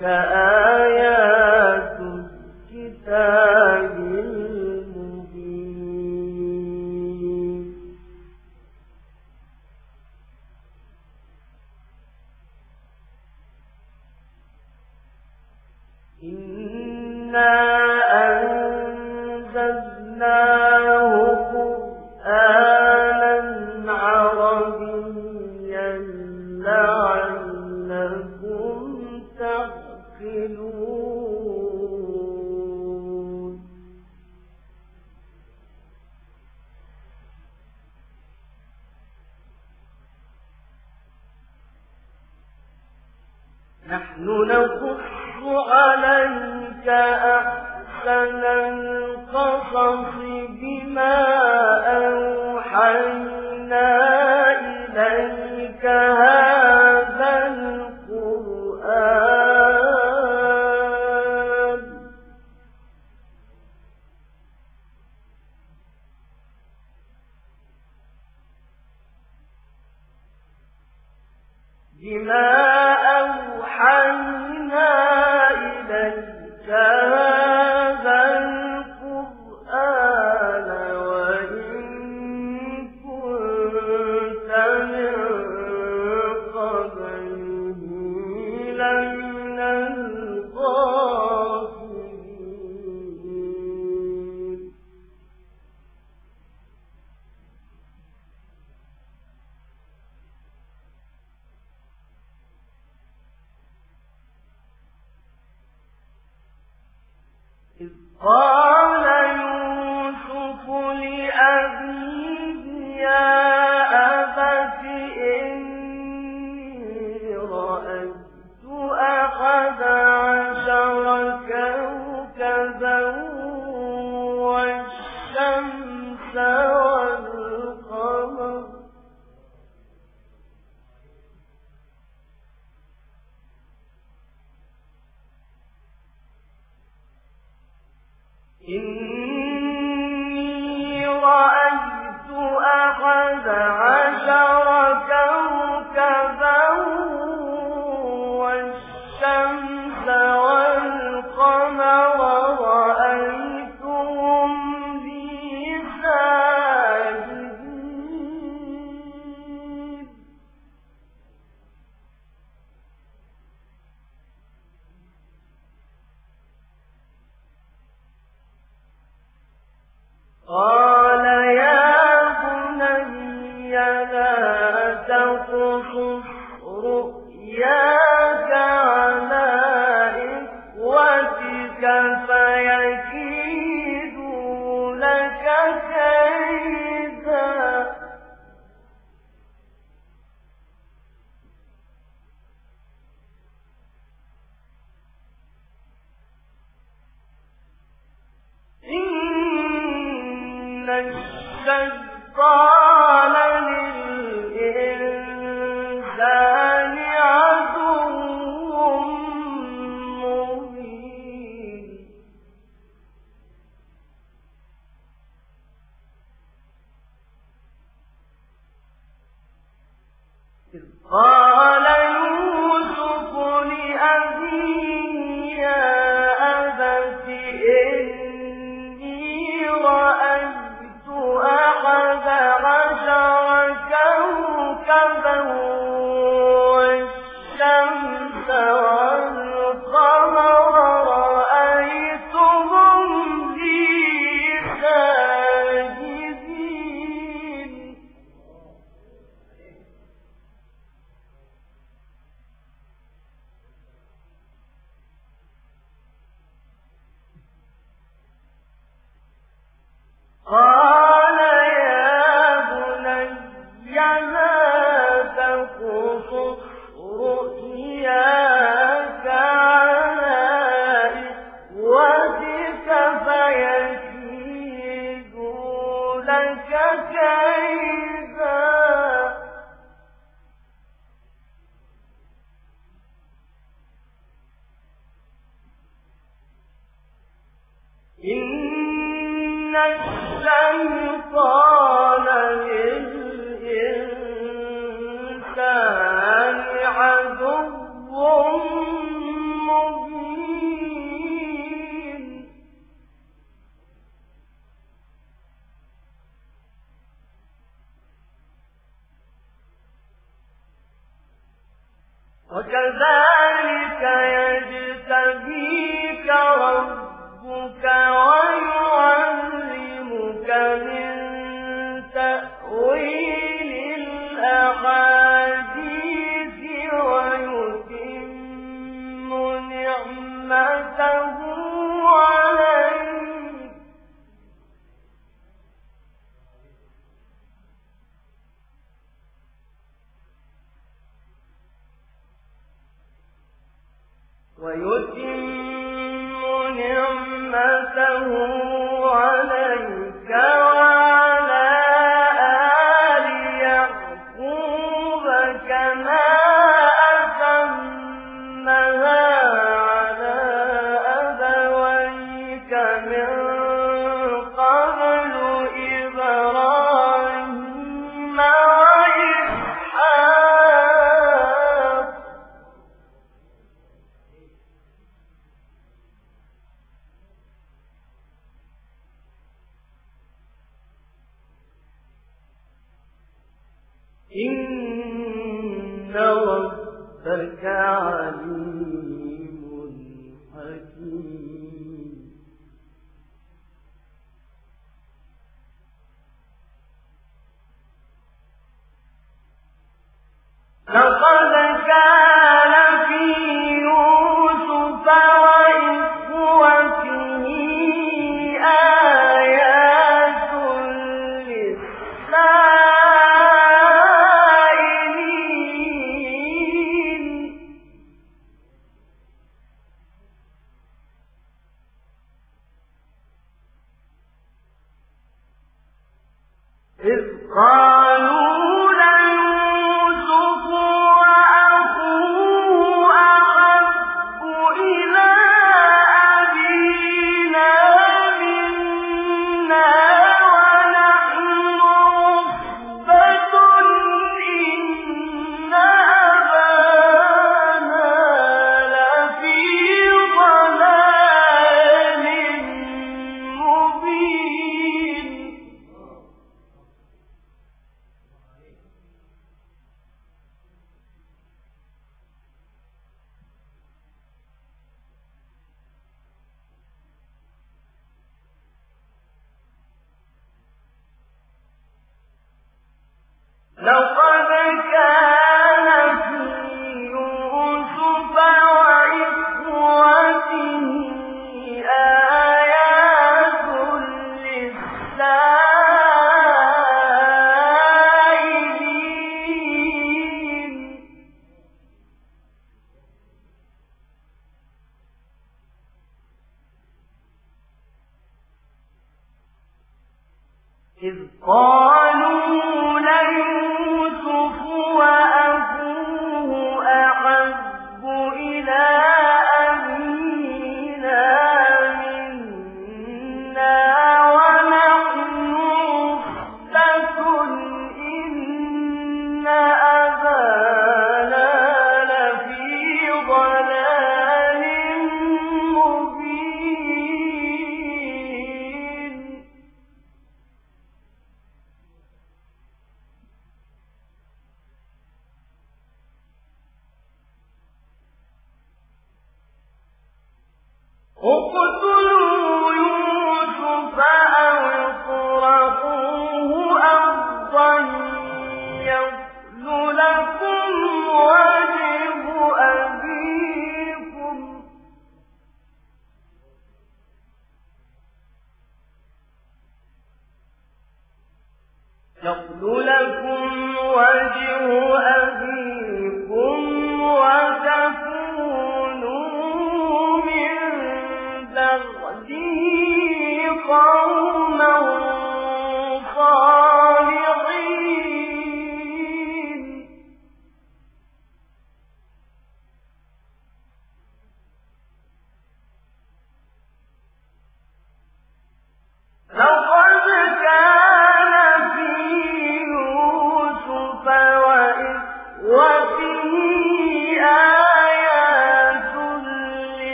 كآية بما لا تقصص رؤياك لك كيف ربك عليم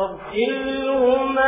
غافلون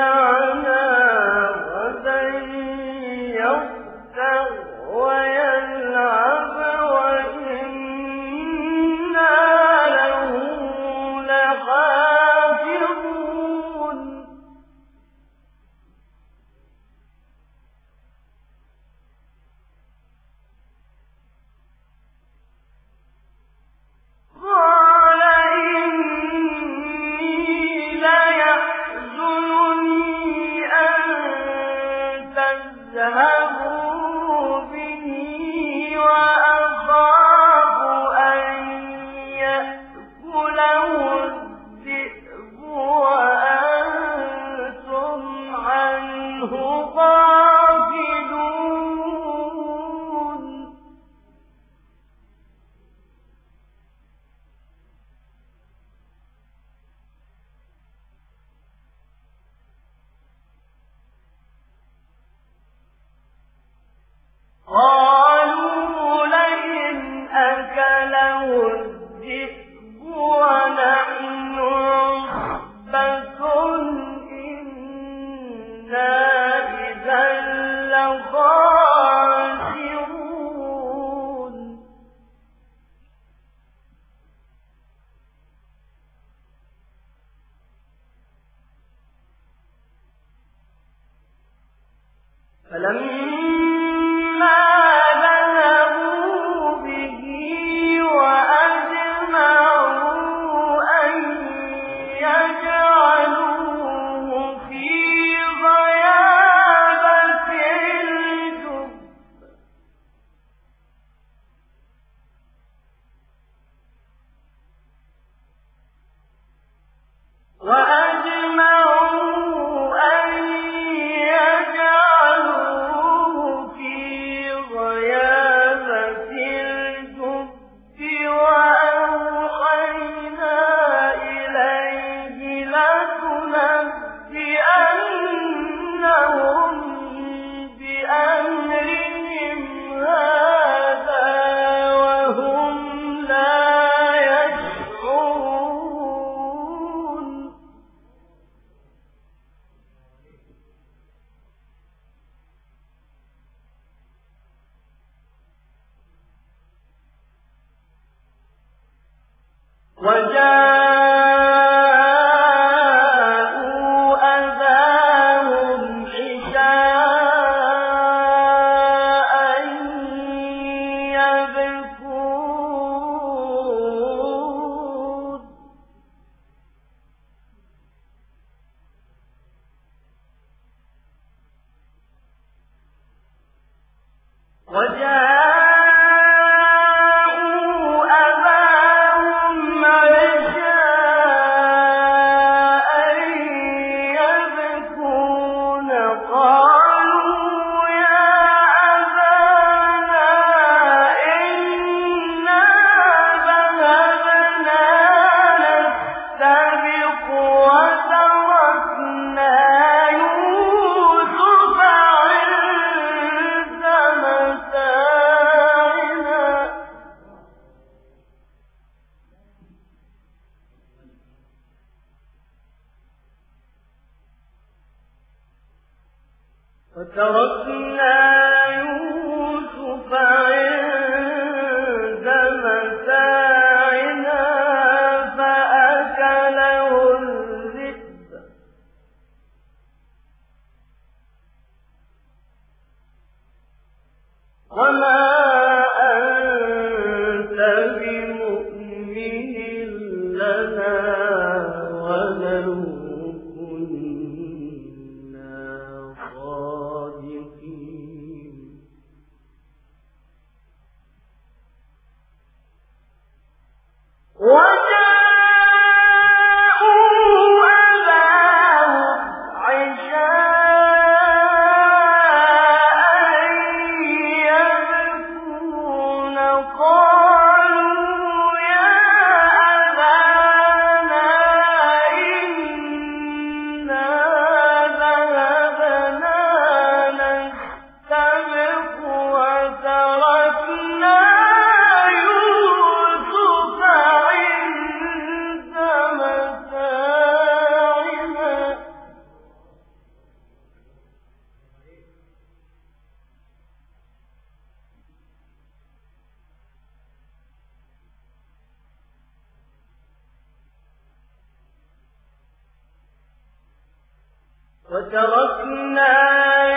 وتركنا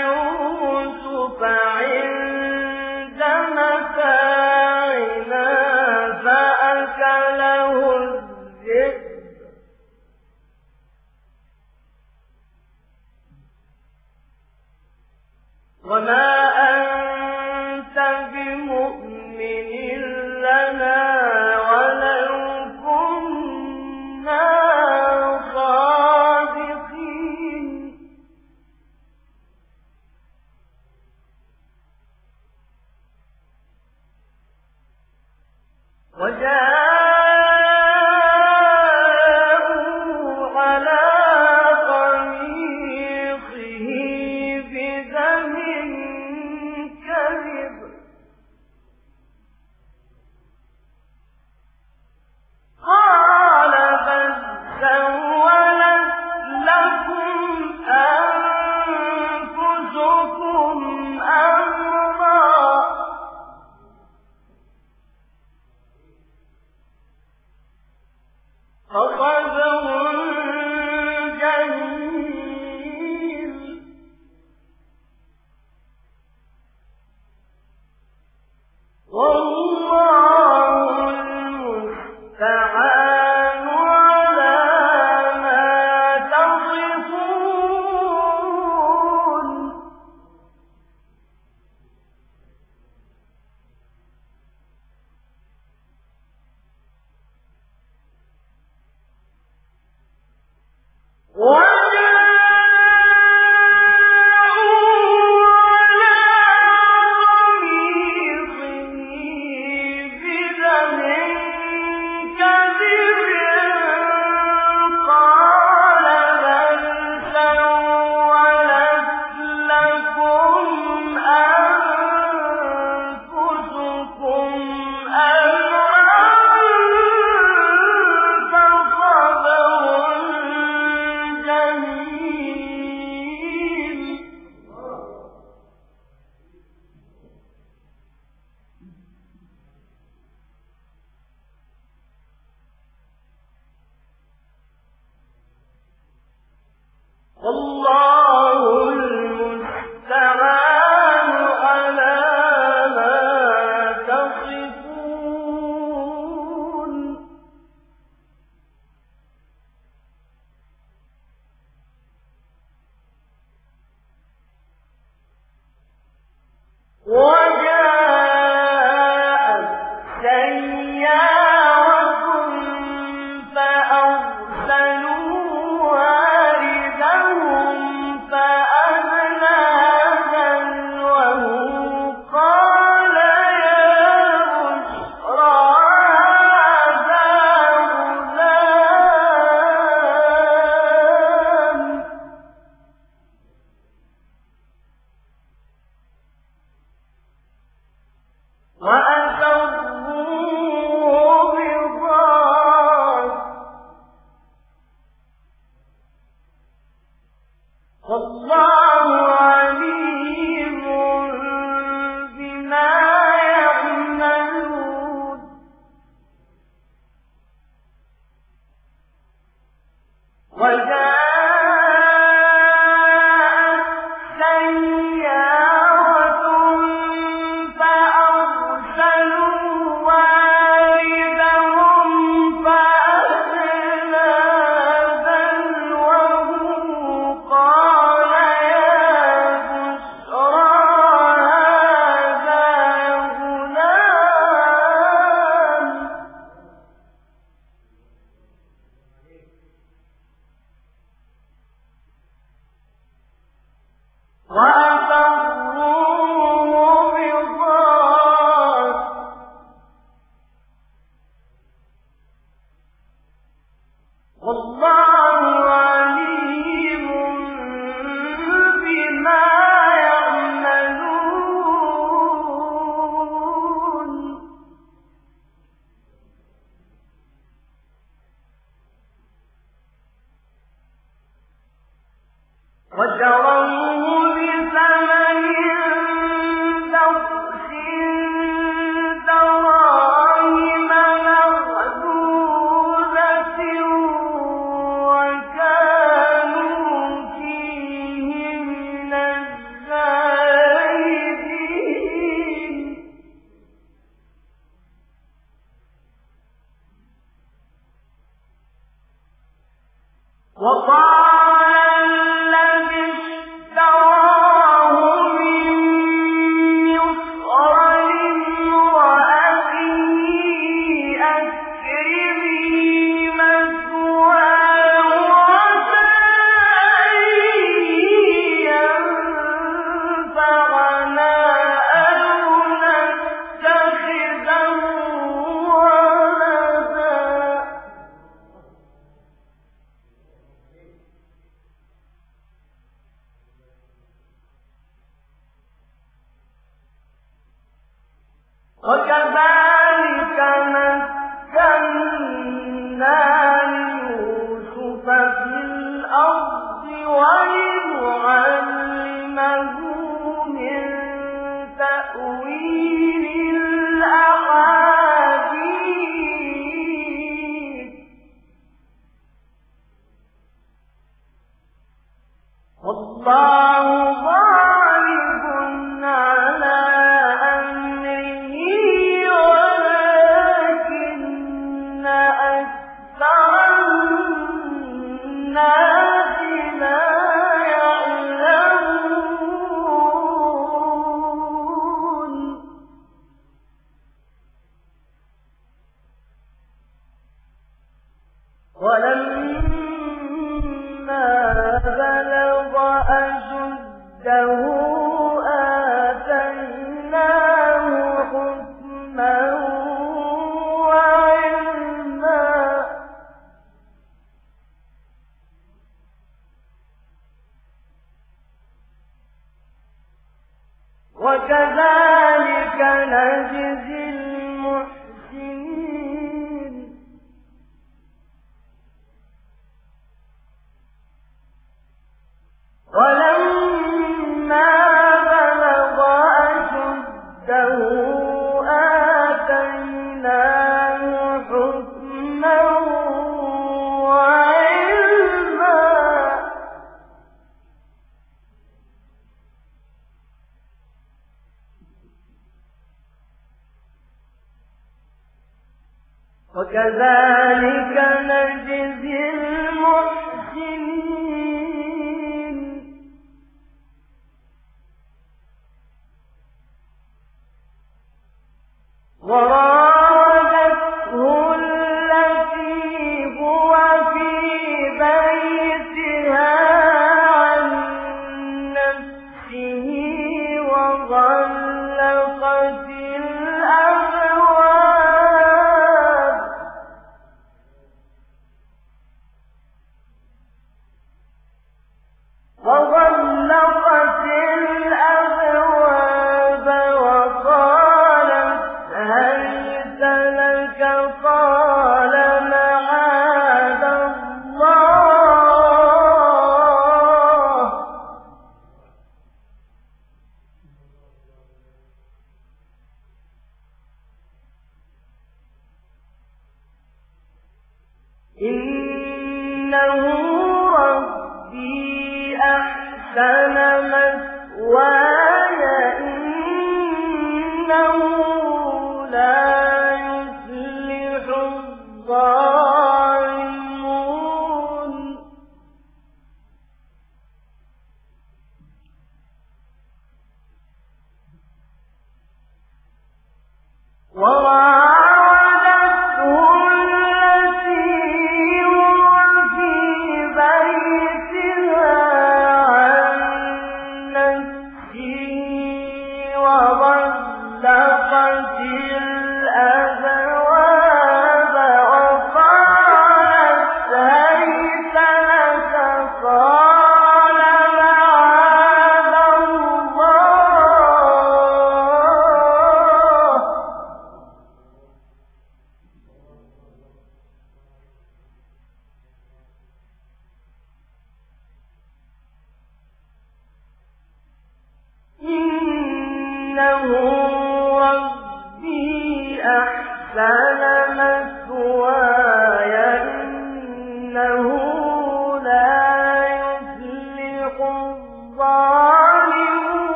يوم ولما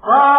Oh!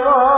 ترى